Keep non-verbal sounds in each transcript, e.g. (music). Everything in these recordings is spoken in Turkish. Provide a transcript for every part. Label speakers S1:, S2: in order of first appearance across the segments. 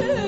S1: Yeah. (laughs)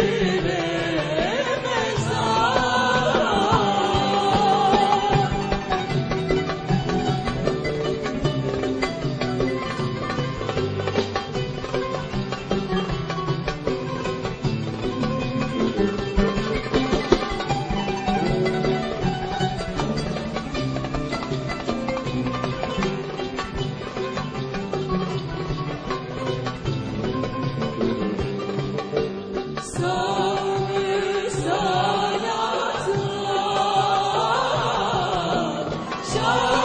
S1: Şah